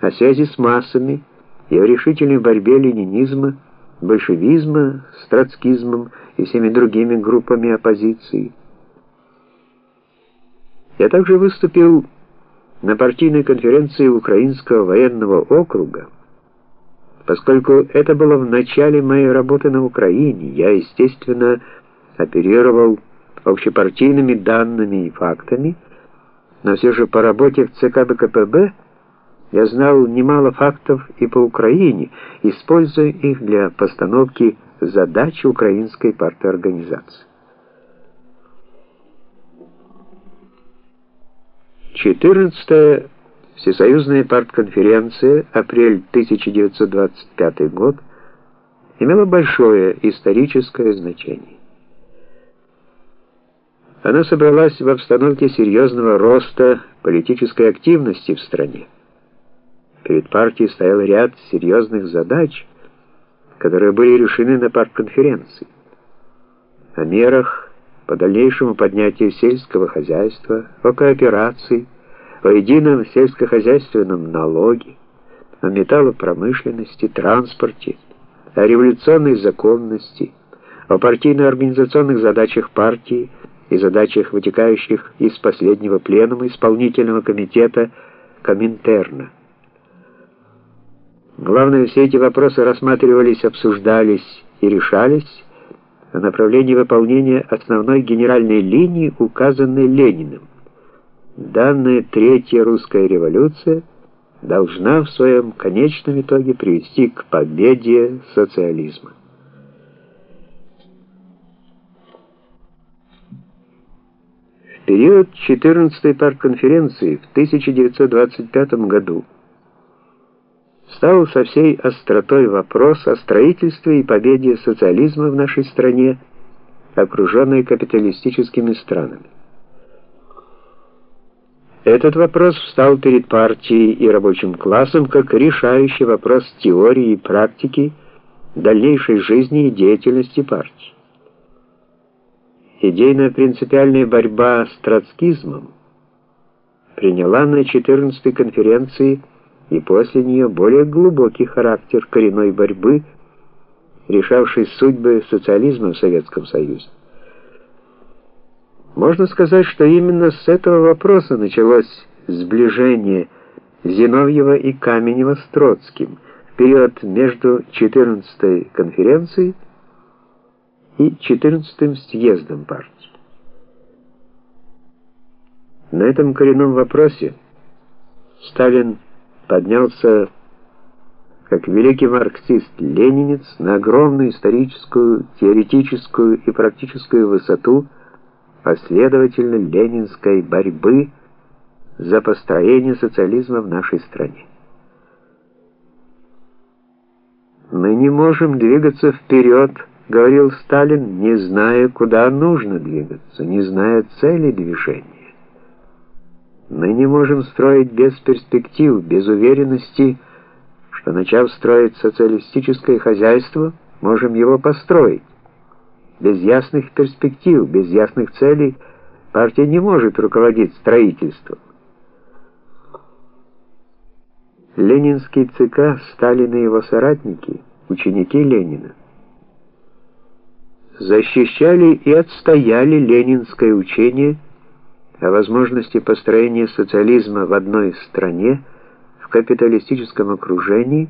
о связи с массами и о решительной борьбе ленинизма, большевизма с троцкизмом и всеми другими группами оппозиции. Я также выступил на партийной конференции Украинского военного округа, поскольку это было в начале моей работы на Украине. Я, естественно, оперировал общепартийными данными и фактами, но все же по работе в ЦК БКПБ я знал немало фактов и по Украине, используя их для постановки задач украинской партиорганизации. 14 Всесоюзная партконференция, апрель 1925 год, имела большое историческое значение. Она собралась в обстановке серьезного роста политической активности в стране. Перед партией стоял ряд серьезных задач, которые были решены на партконференции. О мерах по дальнейшему поднятию сельского хозяйства, о кооперации, о едином сельскохозяйственном налоге, о металлопромышленности, транспорте, о революционной законности, о партийно-организационных задачах партии и задачах, вытекающих из последнего пленума исполнительного комитета Коминтерна. Главное, все эти вопросы рассматривались, обсуждались и решались в направлении выполнения основной генеральной линии, указанной Лениным. Данная Третья русская революция должна в своем конечном итоге привести к победе социализма. В период 14-й партконференции в 1925 году стал со всей остротой вопрос о строительстве и победе социализма в нашей стране, окруженной капиталистическими странами. Этот вопрос встал перед партией и рабочим классом как решающий вопрос теории и практики дальнейшей жизни и деятельности партии. Идейная принципиальная борьба с троцкизмом приняла на 14-й конференции и после нее более глубокий характер коренной борьбы, решавшей судьбы социализма в Советском Союзе. Можно сказать, что именно с этого вопроса началось сближение Зиновьева и Каменева с Троцким в период между 14-й конференцией и 14-м съездом партии. На этом коренном вопросе Сталин поднялся как великий марксист-ленинец на огромную историческую, теоретическую и практическую высоту последовательно ленинской борьбы за построение социализма в нашей стране. Мы не можем двигаться вперед, говорил Сталин, не зная, куда нужно двигаться, не зная цели движения. Мы не можем строить без перспектив, без уверенности, что, начав строить социалистическое хозяйство, можем его построить. Без ясных перспектив, без ясных целей партия не может руководить строительством. Ленинский ЦК, Сталин и его соратники, ученики Ленина, защищали и отстояли ленинское учение – о возможности построения социализма в одной стране в капиталистическом окружении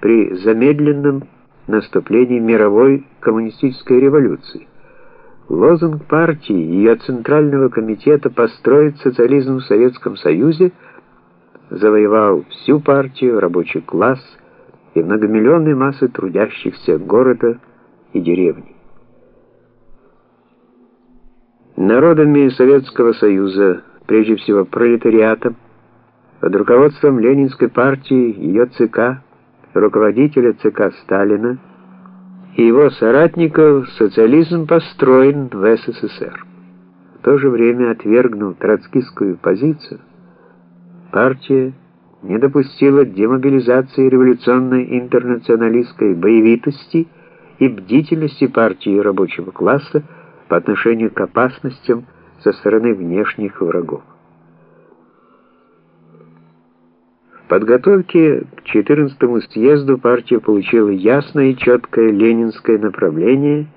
при замедленном наступлении мировой коммунистической революции. Лозунг партии и ее Центрального комитета «Построить социализм в Советском Союзе» завоевал всю партию, рабочий класс и многомиллионные массы трудящихся города и деревни. Народами Советского Союза, прежде всего пролетариатом, под руководством Ленинской партии, ее ЦК, руководителя ЦК Сталина и его соратников, социализм построен в СССР. В то же время, отвергнув троцкистскую позицию, партия не допустила демобилизации революционной интернационалистской боевитости и бдительности партии рабочего класса, по отношению к опасностям со стороны внешних врагов. В подготовке к 14-му съезду партия получила ясное и четкое ленинское направление